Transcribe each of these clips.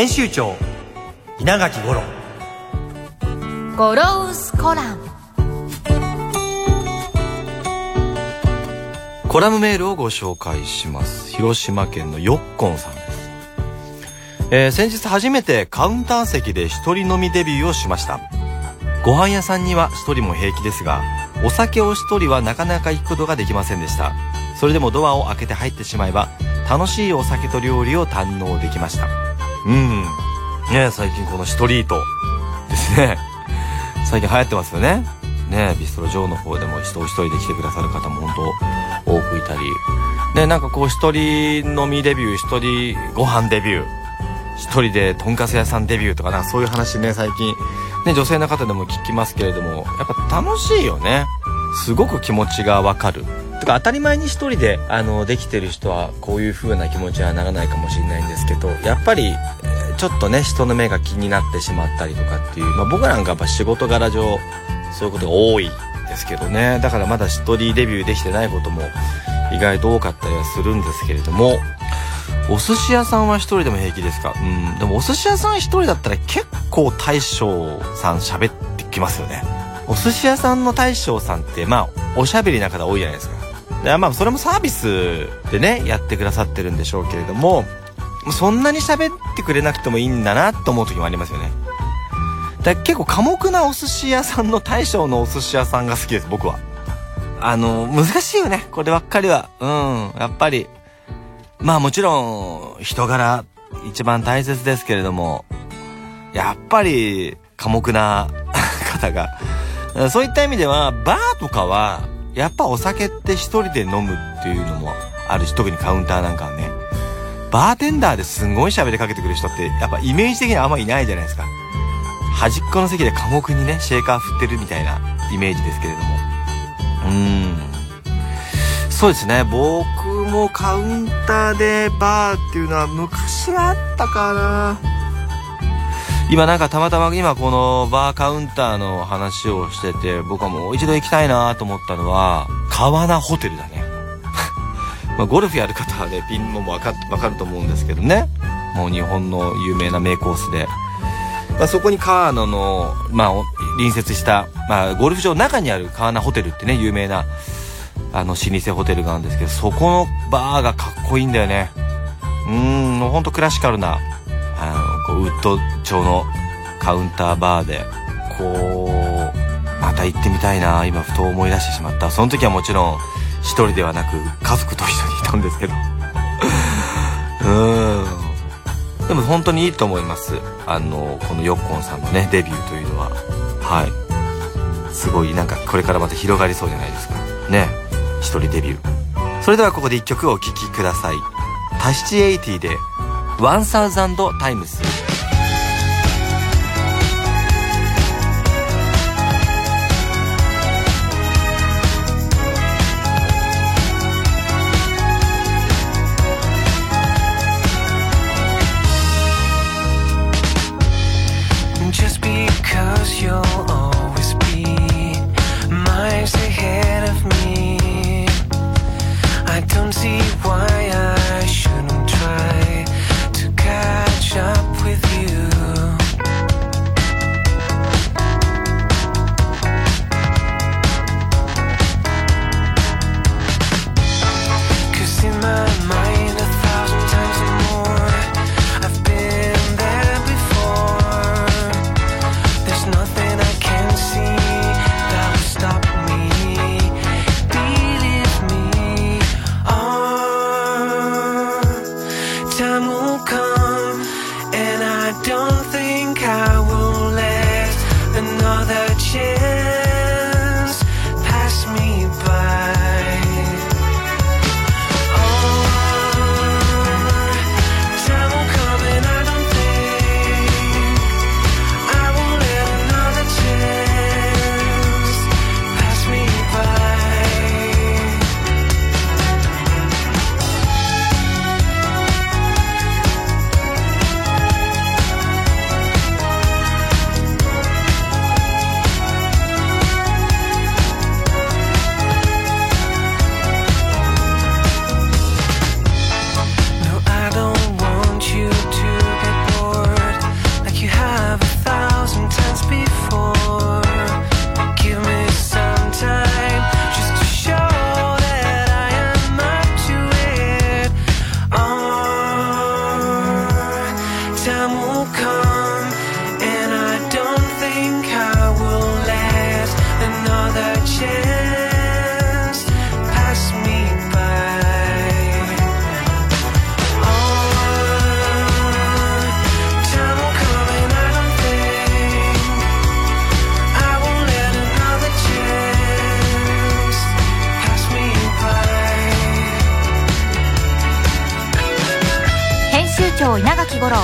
編集長稲垣五郎。ゴロウスコラム。コラムメールをご紹介します。広島県のよっこんさんです、えー先日初めてカウンター席で一人飲みデビューをしました。ご飯屋さんには一人も平気ですがお酒を一人はなかなか行くことができませんでした。それでもドアを開けて入ってしまえば楽しいお酒と料理を堪能できましたうん。ね最近このストリートですね。最近流行ってますよね。ねビストロジョーの方でも人お一人で来てくださる方も本当多くいたり。ねなんかこう一人飲みデビュー一人ご飯デビュー。一人でとんかつ屋さんデビューとかなそういう話ね最近。ね女性の方でも聞きますけれどもやっぱ楽しいよね。すごく気持ちがわかる。てか当たり前に一人であのできてる人はこういう風な気持ちはならないかもしれないんですけどやっぱりちょっとね人の目が気になってしまったりとかっていう、まあ、僕なんかやっぱ仕事柄上そういうことが多いですけどね。だからまだ一人デビューできてないことも意外と多かったりはするんですけれどもお寿司屋さんは一人でも平気ですか？うん。でもお寿司屋さん一人だったら結構大将さん喋ってきますよね。お寿司屋さんの大将さんってまあおしゃべりな方多いじゃないですか。でまあそれもサービスでねやってくださってるんでしょうけれどもそんなに喋ってくれなくてもいいんだなと思う時もありますよね。だ結構寡黙なお寿司屋さんの大将のお寿司屋さんが好きです僕は。あの難しいよねこればっかりは。うんやっぱり。まあもちろん人柄一番大切ですけれどもやっぱり寡黙な方が。そういった意味ではバーとかはやっぱお酒って一人で飲むっていうのもあるし特にカウンターなんかはね。バーテンダーですんごい喋りかけてくる人ってやっぱイメージ的にあんまいないじゃないですか。端っこの席で寡黙にねシェーカー振ってるみたいなイメージですけれども。うーん。そうですね。僕もカウンターでバーっていうのは昔はあったかな。今なんかたまたま今このバーカウンターの話をしてて僕はもう一度行きたいなと思ったのは川名ホテルだね。まあゴルフやる方はねピンもわかかると思うんですけどね。もう日本の有名な名コースで、まあ、そこに川野の、まあ、隣接した、まあ、ゴルフ場の中にある川名ホテルってね有名なあの老舗ホテルがあるんですけどそこのバーがかっこいいんだよね。うんもうほんとクラシカルなウッド調のカウンターバーでこうまた行ってみたいな今ふと思い出してしまった。その時はもちろん一人ではなく家族と一緒にいたんですけど。うーん。でも本当にいいと思います。あのこのヨッコンさんのねデビューというのは。はい。すごいなんかこれからまた広がりそうじゃないですか。ね。一人デビュー。それではここで一曲お聴きください。タシチエイティで「1000 times」長稲垣吾郎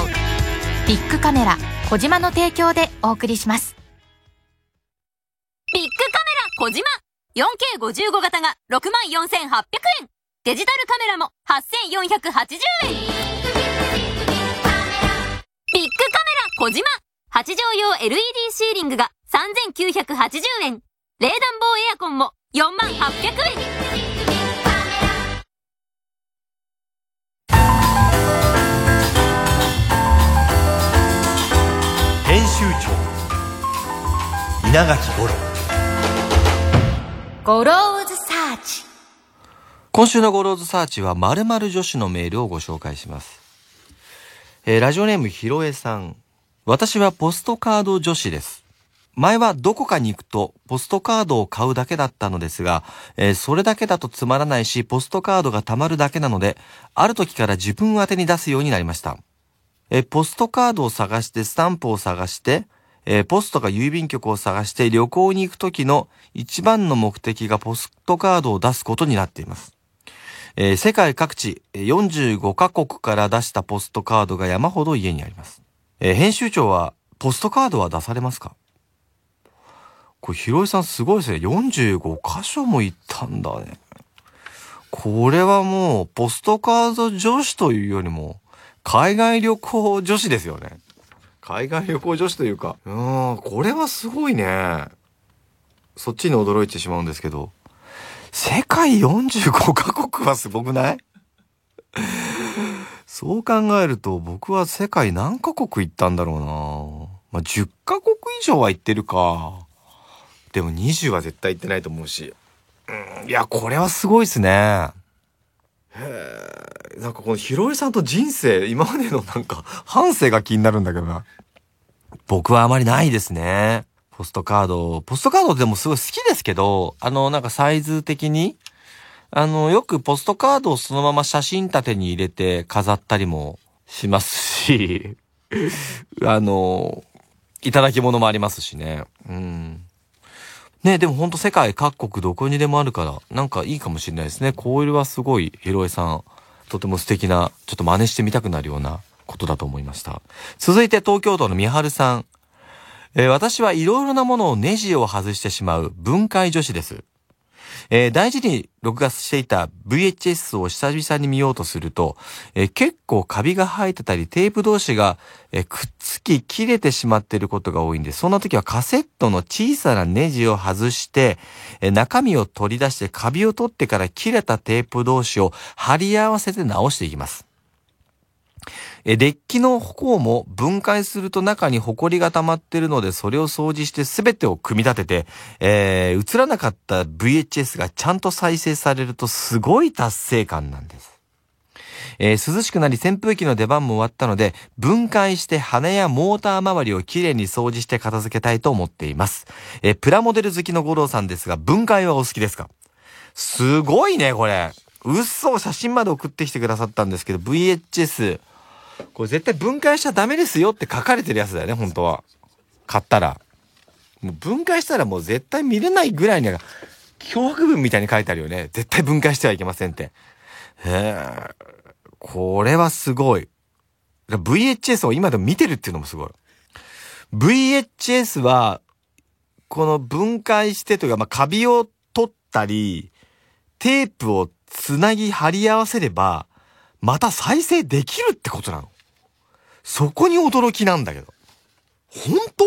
ビッグカメラ小島の提供でお送りします。ビッグカメラ小島。4K55 型が64,800円。デジタルカメラも8,480円。ビッグカメラ小島。8畳用 LED シーリングが3,980円。冷暖房エアコンも48,800円。稲垣吾郎ゴローズサーチ今週のゴローズサーチは〇〇女子のメールをご紹介します。えーラジオネームひろえさん。私はポストカード女子です。前はどこかに行くとポストカードを買うだけだったのですが、えーそれだけだとつまらないし、ポストカードが貯まるだけなので、ある時から自分宛てに出すようになりました。えーポストカードを探して、スタンプを探して、えーポストか郵便局を探して旅行に行く時の一番の目的がポストカードを出すことになっています。えー世界各地45カ国から出したポストカードが山ほど家にあります。えー編集長はポストカードは出されますか？これ、ひろいさんすごいですね。45箇所も行ったんだね。これはもう、ポストカード女子というよりも、海外旅行女子ですよね。海外旅行女子というか、うん、これはすごいね。そっちに驚いてしまうんですけど、世界45カ国はすごくない？そう考えると僕は世界何カ国行ったんだろうなまあ、10カ国以上は行ってるか。でも20は絶対行ってないと思うし。うん、いや、これはすごいですね。へえ。なんかこのひろいさんと人生、今までのなんか、半生が気になるんだけどな。僕はあまりないですね。ポストカード。ポストカードでもすごい好きですけど、あの、なんかサイズ的に、あの、よくポストカードをそのまま写真立てに入れて飾ったりもしますし、あの、いただき物もありますしね。うん。ねでもほんと世界各国どこにでもあるから、なんかいいかもしれないですね。これはすごい、ヒロエさん、とても素敵な、ちょっと真似してみたくなるようなことだと思いました。続いて東京都のみはるさん。えー私はいろいろなものをネジを外してしまう分解女子です。えー大事に録画していた VHS を久々に見ようとすると、えー結構カビが生えてたりテープ同士が、えーくっつき切れてしまっていることが多いんで、そんな時はカセットの小さなネジを外して、え中身を取り出してカビを取ってから切れたテープ同士を貼り合わせて直していきます。え、デッキの方も分解すると中にホコリが溜まってるので、それを掃除して全てを組み立てて、えー映らなかった VHS がちゃんと再生されるとすごい達成感なんです。えー涼しくなり扇風機の出番も終わったので、分解して羽やモーター周りをきれいに掃除して片付けたいと思っています。えープラモデル好きの五郎さんですが、分解はお好きですか？すごいね、これ。うっそ、写真まで送ってきてくださったんですけど、VHS。これ絶対分解しちゃダメですよって書かれてるやつだよね、本当は。買ったら。もう分解したらもう絶対見れないぐらいには、脅迫文みたいに書いてあるよね。絶対分解してはいけませんって。へえ。これはすごい。VHS を今でも見てるっていうのもすごい。VHS は、この分解してというか、まあ、カビを取ったり、テープをつなぎ貼り合わせれば、また再生できるってことなの？そこに驚きなんだけど。本当？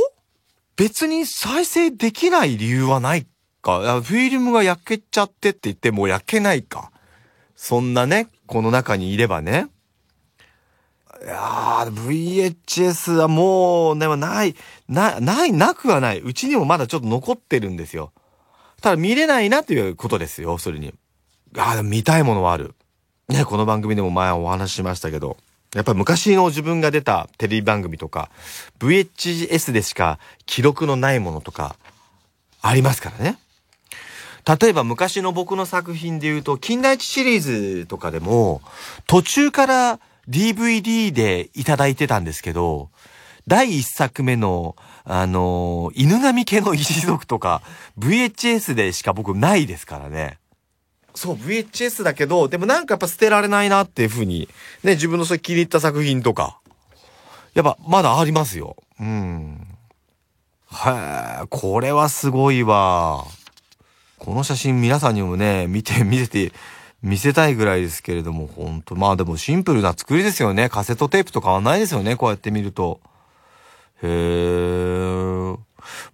別に再生できない理由はないか？フィルムが焼けちゃってって言ってもう焼けないか？そんなね、この中にいればね。いやー、VHS はもう、でもない、な、ない、なくはない。うちにもまだちょっと残ってるんですよ。ただ見れないなということですよ、それに。ああ、見たいものはある。ね、この番組でも前お話ししましたけど、やっぱり昔の自分が出たテレビ番組とか、VHS でしか記録のないものとか、ありますからね。例えば昔の僕の作品で言うと、近代一シリーズとかでも、途中から DVD でいただいてたんですけど、第一作目の、あのー犬神家の一族とか、VHS でしか僕ないですからね。そう、VHS だけど、でもなんかやっぱ捨てられないなっていうふうに、ね、自分のそれ気に入った作品とか、やっぱまだありますよ。うん。はい、これはすごいわ。この写真皆さんにもね、見て、見せて、見せたいぐらいですけれども、ほんと。まあでもシンプルな作りですよね。カセットテープと変わんないですよね。こうやって見ると。へー。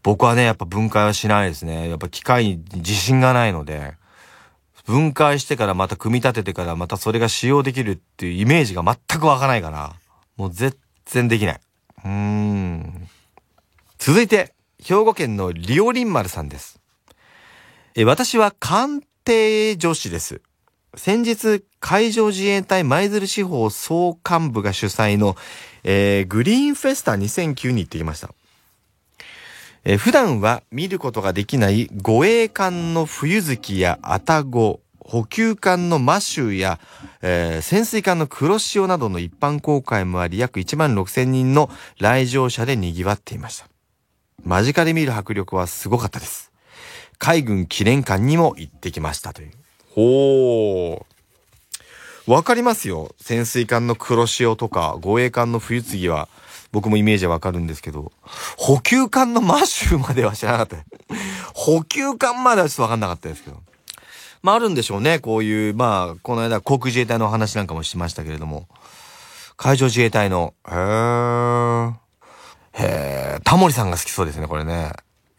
僕はね、やっぱ分解はしないですね。やっぱ機械に自信がないので、分解してからまた組み立ててからまたそれが使用できるっていうイメージが全く湧かないから、もう全然できない。うーん。続いて、兵庫県のリオリン丸さんです。え、私は鑑定女子です。先日、海上自衛隊舞鶴地方総監部が主催の、えーグリーンフェスタ2009に行ってきました。えー普段は見ることができない護衛艦の冬月や愛宕、補給艦のマシュや、えー潜水艦の黒潮などの一般公開もあり、約1万6千人の来場者で賑わっていました。間近で見る迫力はすごかったです。海軍記念館にも行ってきましたという。ほー。わかりますよ。潜水艦の黒潮とか、護衛艦の冬次は、僕もイメージはわかるんですけど、補給艦のマッシュまでは知らなかった。補給艦まではちょっとわかんなかったですけど。まああるんでしょうね。こういう、まあ、この間航空自衛隊の話なんかもしましたけれども。海上自衛隊の、へー。へー。タモリさんが好きそうですね、これね。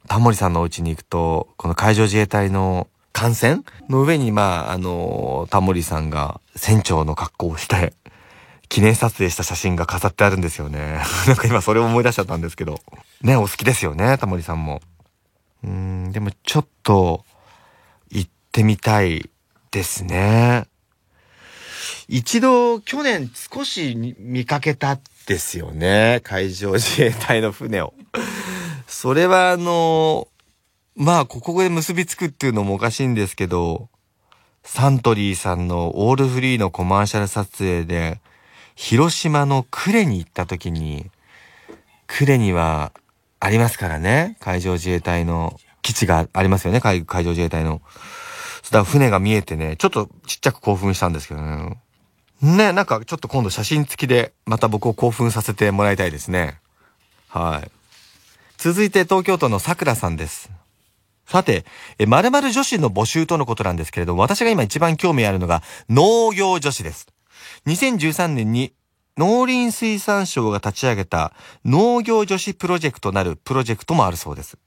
タモリさんのお家に行くと、この海上自衛隊の艦船の上に、まあ、あの、タモリさんが船長の格好をして、記念撮影した写真が飾ってあるんですよね。なんか今それを思い出しちゃったんですけど。ね、お好きですよね、タモリさんも。うーん、でもちょっと、行ってみたいですね。一度、去年少し見かけたですよね。海上自衛隊の船を。それはあの、まあ、ここで結びつくっていうのもおかしいんですけど、サントリーさんのオールフリーのコマーシャル撮影で、広島の呉に行った時に、呉にはありますからね。海上自衛隊の基地がありますよね。海上自衛隊の。そしたら船が見えてね、ちょっとちっちゃく興奮したんですけどね。ね、なんかちょっと今度写真付きでまた僕を興奮させてもらいたいですね。はい。続いて東京都の桜さんです。さて、え、〇〇女子の募集とのことなんですけれども、私が今一番興味あるのが農業女子です。2013年に農林水産省が立ち上げた農業女子プロジェクトなるプロジェクトもあるそうです。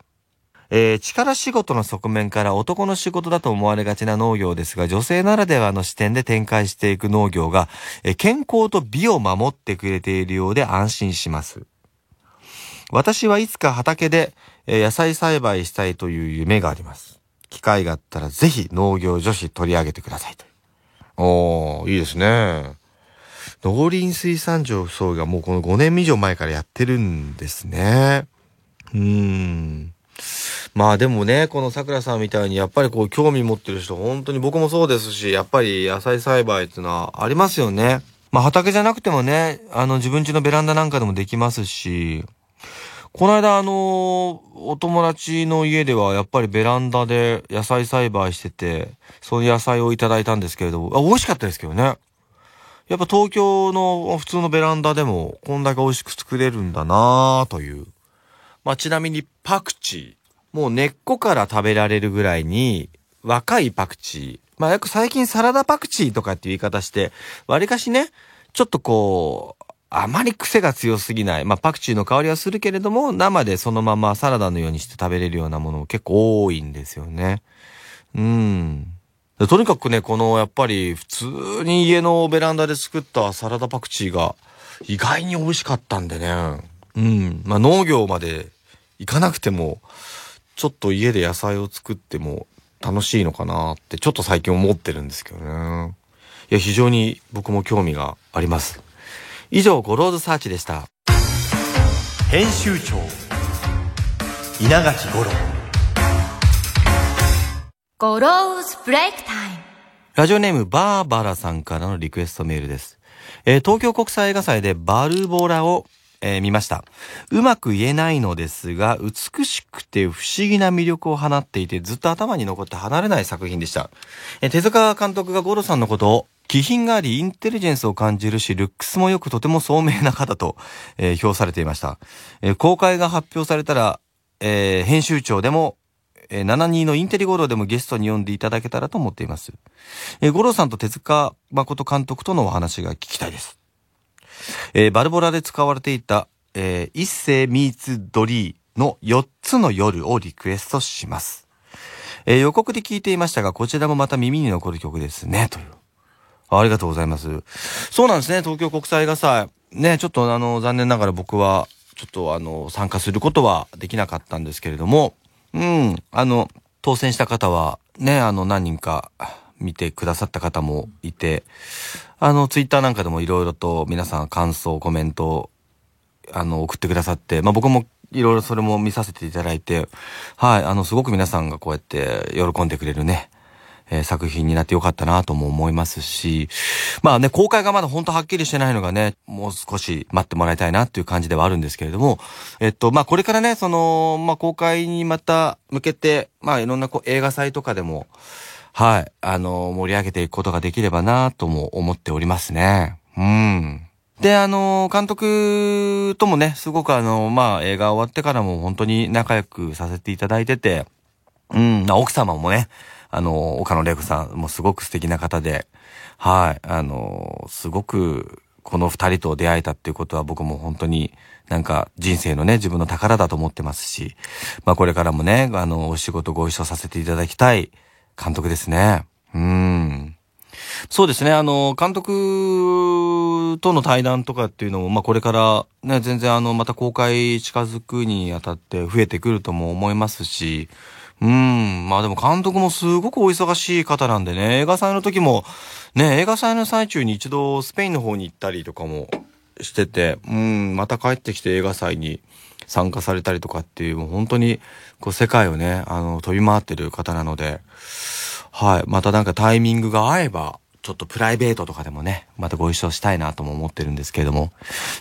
えー力仕事の側面から男の仕事だと思われがちな農業ですが、女性ならではの視点で展開していく農業が、えー健康と美を守ってくれているようで安心します。私はいつか畑で、えー野菜栽培したいという夢があります。機会があったらぜひ農業女子取り上げてくださいと。おー、いいですね。農林水産省がもうこの5年以上前からやってるんですね。うーん。まあでもね、この桜さんみたいにやっぱりこう興味持ってる人、本当に僕もそうですし、やっぱり野菜栽培っていうのはありますよね。まあ畑じゃなくてもね、あの自分家のベランダなんかでもできますし、この間あの、お友達の家ではやっぱりベランダで野菜栽培してて、その野菜をいただいたんですけれど、あ、美味しかったですけどね。やっぱ東京の普通のベランダでもこんだけ美味しく作れるんだなぁという。まあちなみにパクチー。もう根っこから食べられるぐらいに若いパクチー。まあよく最近サラダパクチーとかっていう言い方して、割かしね、ちょっとこう、あまり癖が強すぎない。まあパクチーの香りはするけれども、生でそのままサラダのようにして食べれるようなものも結構多いんですよね。うん。とにかくね、このやっぱり普通に家のベランダで作ったサラダパクチーが意外に美味しかったんでね。うん。まあ農業まで行かなくても、ちょっと家で野菜を作っても楽しいのかなってちょっと最近思ってるんですけどね。いや、非常に僕も興味があります。以上、ゴローズサーチでした。編集長稲垣吾郎ゴローズブレイクタイムラジオネームバーバラさんからのリクエストメールです。えー東京国際映画祭でバルボラをえー見ました。うまく言えないのですが、美しくて不思議な魅力を放っていて、ずっと頭に残って離れない作品でした。えー手塚監督が五郎さんのことを、気品があり、インテリジェンスを感じるし、ルックスもよくとても聡明な方と、えー評されていました。えー公開が発表されたら、えー編集長でも、えー72のインテリゴロでもゲストに読んでいただけたらと思っています。えー、五郎さんと手塚誠監督とのお話が聞きたいです。えーバルボラで使われていた、えー一世ミーツドリーの4つの夜をリクエストします。えー予告で聞いていましたが、こちらもまた耳に残る曲ですね、という。ありがとうございます。そうなんですね、東京国際映画祭。ね、ちょっとあの、残念ながら僕は、ちょっとあの、参加することはできなかったんですけれども、うん、あの、当選した方は、ね、あの、何人か見てくださった方もいて、あの、ツイッターなんかでもいろいろと皆さん感想、コメント、あの、送ってくださって、まあ、僕もいろいろそれも見させていただいて、はい、あの、すごく皆さんがこうやって喜んでくれるね、えー作品になってよかったなとも思いますし、まあね、公開がまだ本当はっきりしてないのがね、もう少し待ってもらいたいなっていう感じではあるんですけれども、えっと、まあこれからね、その、まあ公開にまた向けて、まあいろんなこう映画祭とかでも、はい、あの、盛り上げていくことができればなとも思っておりますね。うん。で、あの、監督ともね、すごくあの、まあ映画終わってからも本当に仲良くさせていただいてて、うん、奥様もね、あの、岡野玲子さんもすごく素敵な方で、はい、あの、すごく、この二人と出会えたっていうことは僕も本当になんか人生のね、自分の宝だと思ってますし、まあこれからもね、あの、お仕事ご一緒させていただきたい監督ですね。うん。そうですね、あの、監督との対談とかっていうのも、まあこれからね、全然あの、また公開近づくにあたって増えてくるとも思いますし、うん、まあでも監督もすごくお忙しい方なんでね、映画祭の時も、ね、映画祭の最中に一度スペインの方に行ったりとかもしてて、うん、また帰ってきて映画祭に参加されたりとかっていう、もう本当に、こう世界をね、あの、飛び回ってる方なので、はい。またなんかタイミングが合えば、ちょっとプライベートとかでもね、またご一緒したいなとも思ってるんですけれども。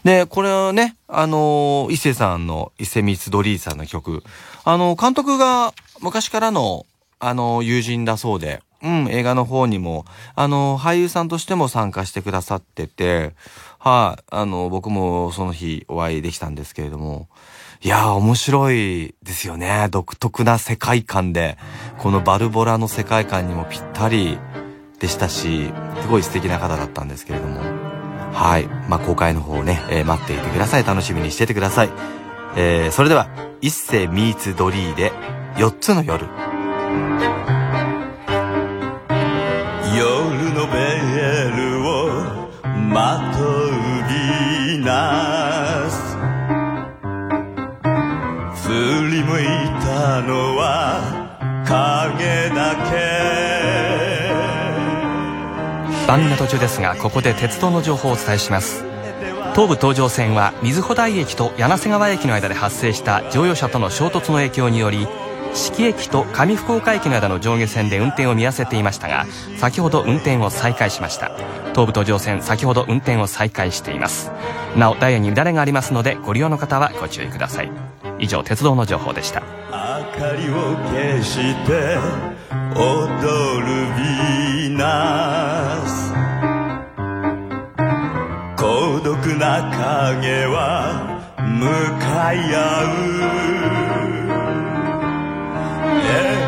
で、これはね、あの、伊勢さんの、伊勢光ドリーさんの曲。あの、監督が昔からの、あの、友人だそうで、うん、映画の方にも、あの、俳優さんとしても参加してくださってて、はい、あの、僕もその日お会いできたんですけれども、いやー、面白いですよね。独特な世界観で、このバルボラの世界観にもぴったりでしたし、すごい素敵な方だったんですけれども。はい。まあ、公開の方をね、えー待っていてください。楽しみにしててください。えー、それでは、一世ミーツドリーで、4つの夜。夜のベールをまとうビーナス振り向いたのは影だけ番組の途中ですがここで鉄道の情報をお伝えします。東武東上線は瑞穂台駅と柳瀬川駅の間で発生した乗用車との衝突の影響により四季駅と上福岡駅の間の上下線で運転を見合わせていましたが先ほど運転を再開しました。東武東上線先ほど運転を再開しています。なおダイヤに乱れがありますのでご利用の方はご注意ください。以上鉄道の情報でした。明かりを消して踊るヴィーナス。孤独な影は向かい合う。永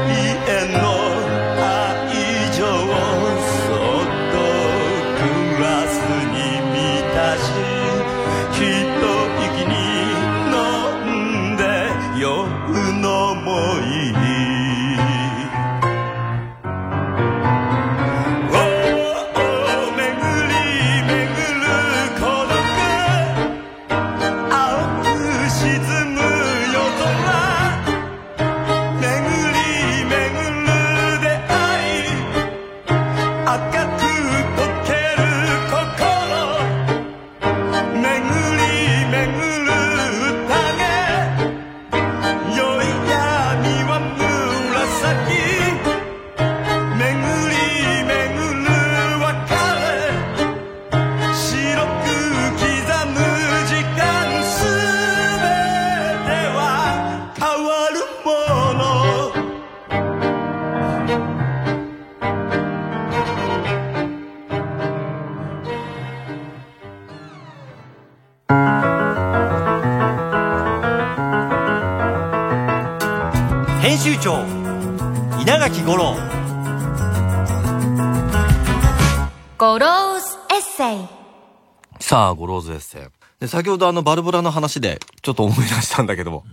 ローズエッセイ。で、先ほどあの、バルボラの話で、ちょっと思い出したんだけども。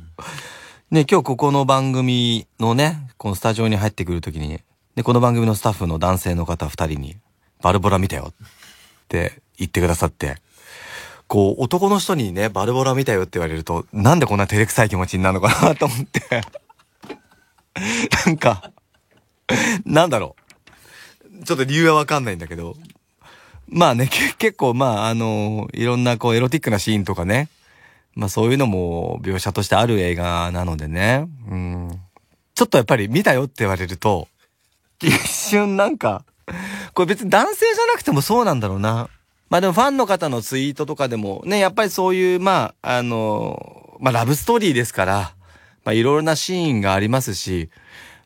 ね、今日ここの番組のね、このスタジオに入ってくるときに、で、この番組のスタッフの男性の方二人に、バルボラ見たよって言ってくださって、こう、男の人にね、バルボラ見たよって言われると、なんでこんな照れくさい気持ちになるのかなと思って。なんか、なんだろう。ちょっと理由はわかんないんだけど、まあね、結構まああの、いろんなこうエロティックなシーンとかね、まあそういうのも描写としてある映画なのでね、うん。ちょっとやっぱり見たよって言われると、一瞬なんか、これ別に男性じゃなくてもそうなんだろうな。まあでもファンの方のツイートとかでもね、やっぱりそういう、まあ、あの、まあラブストーリーですから、まあいろいろなシーンがありますし、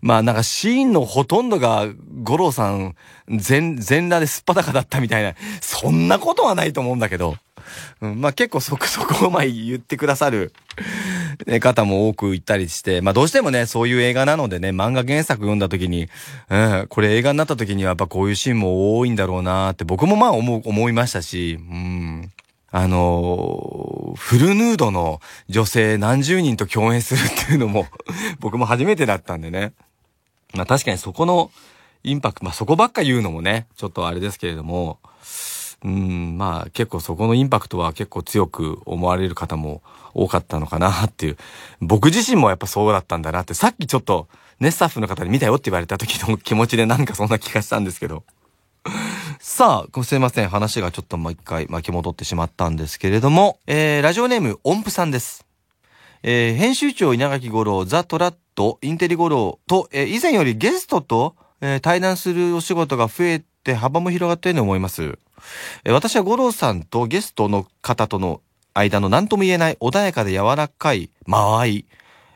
まあなんかシーンのほとんどが五郎さん全、全裸ですっぱだかだったみたいな、そんなことはないと思うんだけど、うん、まあ結構そこ そこをまあ言ってくださる、方も多くいたりして、まあどうしてもね、そういう映画なのでね、漫画原作読んだ時に、うん、これ映画になった時にはやっぱこういうシーンも多いんだろうなって僕もまあ思、思いましたし、うん。あのーフルヌードの女性何十人と共演するっていうのも僕も初めてだったんでね。まあ確かにそこのインパクト、まあそこばっか言うのもね、ちょっとあれですけれども、うん、まあ結構そこのインパクトは結構強く思われる方も多かったのかなっていう。僕自身もやっぱそうだったんだなって、さっきちょっとね、スタッフの方に見たよって言われた時の気持ちでなんかそんな気がしたんですけど。さあ、すいません。話がちょっともう一回巻き戻ってしまったんですけれども、えー、ラジオネーム音符さんです。えー編集長稲垣吾郎、ザ・トラット、インテリ吾郎と、えー以前よりゲストと、えー対談するお仕事が増えて幅も広がったように思います。えー私は吾郎さんとゲストの方との間の何とも言えない穏やかで柔らかい間合い、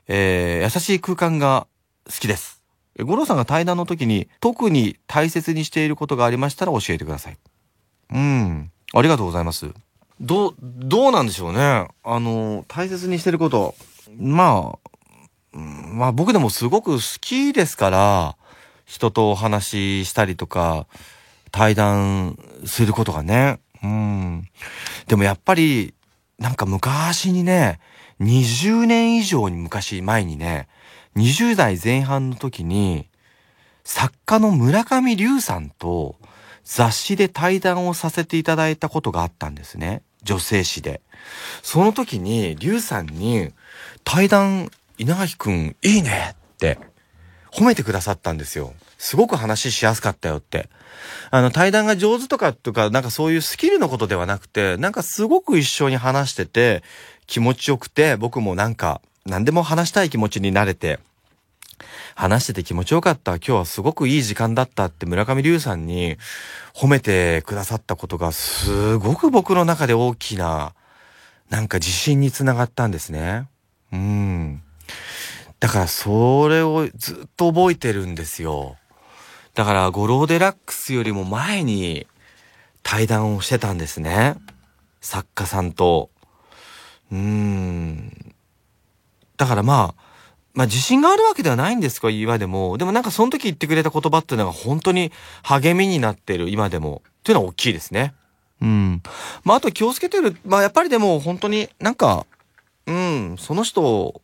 えー優しい空間が好きです。五郎さんが対談の時に特に大切にしていることがありましたら教えてください。うん。ありがとうございます。ど、どうなんでしょうね。あの、大切にしてること。まあ、まあ僕でもすごく好きですから、人とお話ししたりとか、対談することがね。うん。でもやっぱり、なんか昔にね、20年以上に昔前にね、20代前半の時に、作家の村上龍さんと雑誌で対談をさせていただいたことがあったんですね。女性誌で。その時に龍さんに対談稲垣くんいいねって褒めてくださったんですよ。すごく話しやすかったよって。あの対談が上手とかとかなんかそういうスキルのことではなくてなんかすごく一緒に話してて気持ちよくて僕もなんか何でも話したい気持ちになれて話してて気持ちよかった。今日はすごくいい時間だったって村上龍さんに褒めてくださったことがすごく僕の中で大きななんか自信につながったんですね。うん。だからそれをずっと覚えてるんですよ。だからゴローデラックスよりも前に対談をしてたんですね。作家さんと。うーん。だからまあ、まあ自信があるわけではないんですか、今でも。でもなんかその時言ってくれた言葉っていうのが本当に励みになってる、今でも。っていうのは大きいですね。うん。まああと気をつけてる。まあやっぱりでも本当になんか、うん、その人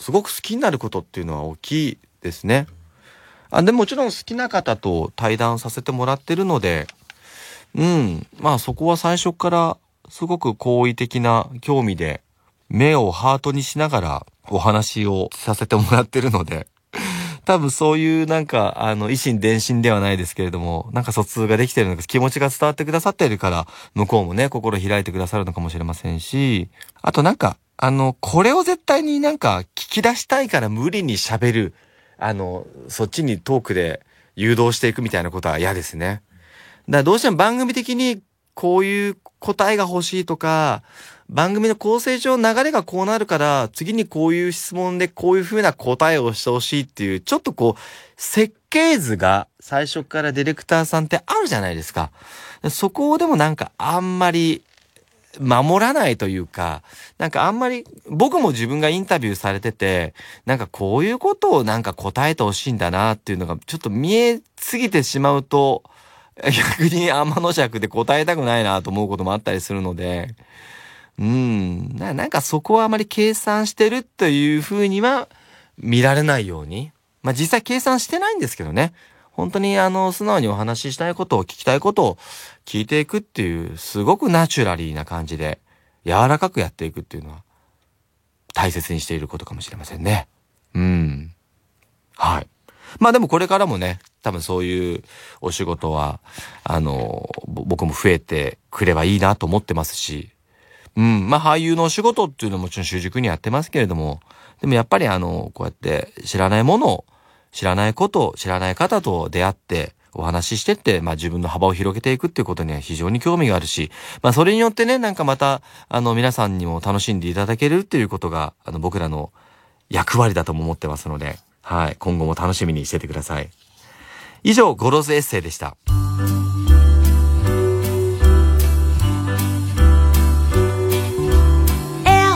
すごく好きになることっていうのは大きいですね。あ、でもちろん好きな方と対談させてもらってるので、うん、まあそこは最初からすごく好意的な興味で、目をハートにしながらお話をさせてもらってるので、多分そういうなんか、あの、維心伝心ではないですけれども、なんか疎通ができてるのか、気持ちが伝わってくださってるから、向こうもね、心開いてくださるのかもしれませんし、あとなんか、あの、これを絶対になんか聞き出したいから無理に喋る、あの、そっちにトークで誘導していくみたいなことは嫌ですね。だからどうしても番組的にこういう答えが欲しいとか、番組の構成上流れがこうなるから、次にこういう質問でこういう風な答えをしてほしいっていう、ちょっとこう、設計図が最初からディレクターさんってあるじゃないですか。そこをでもなんかあんまり、守らないというか、なんかあんまり、僕も自分がインタビューされてて、なんかこういうことをなんか答えてほしいんだなっていうのがちょっと見えすぎてしまうと、逆に天の尺で答えたくないなと思うこともあったりするので、うん、ななんかそこはあまり計算してるというふうには見られないように。まあ実際計算してないんですけどね。本当にあの、素直にお話ししたいことを聞きたいことを聞いていくっていう、すごくナチュラリーな感じで、柔らかくやっていくっていうのは、大切にしていることかもしれませんね。うん。はい。まあでもこれからもね、多分そういうお仕事は、あの、僕も増えてくればいいなと思ってますし、うん。まあ俳優のお仕事っていうのはもちろん主軸にやってますけれども、でもやっぱりあの、こうやって知らないものを、知らないこと、知らない方と出会って、お話ししてって、まあ自分の幅を広げていくっていうことには非常に興味があるし、まあそれによってね、なんかまた、あの皆さんにも楽しんでいただけるっていうことが、あの僕らの役割だとも思ってますので、はい。今後も楽しみにしててください。以上、ゴローズエッセイでした。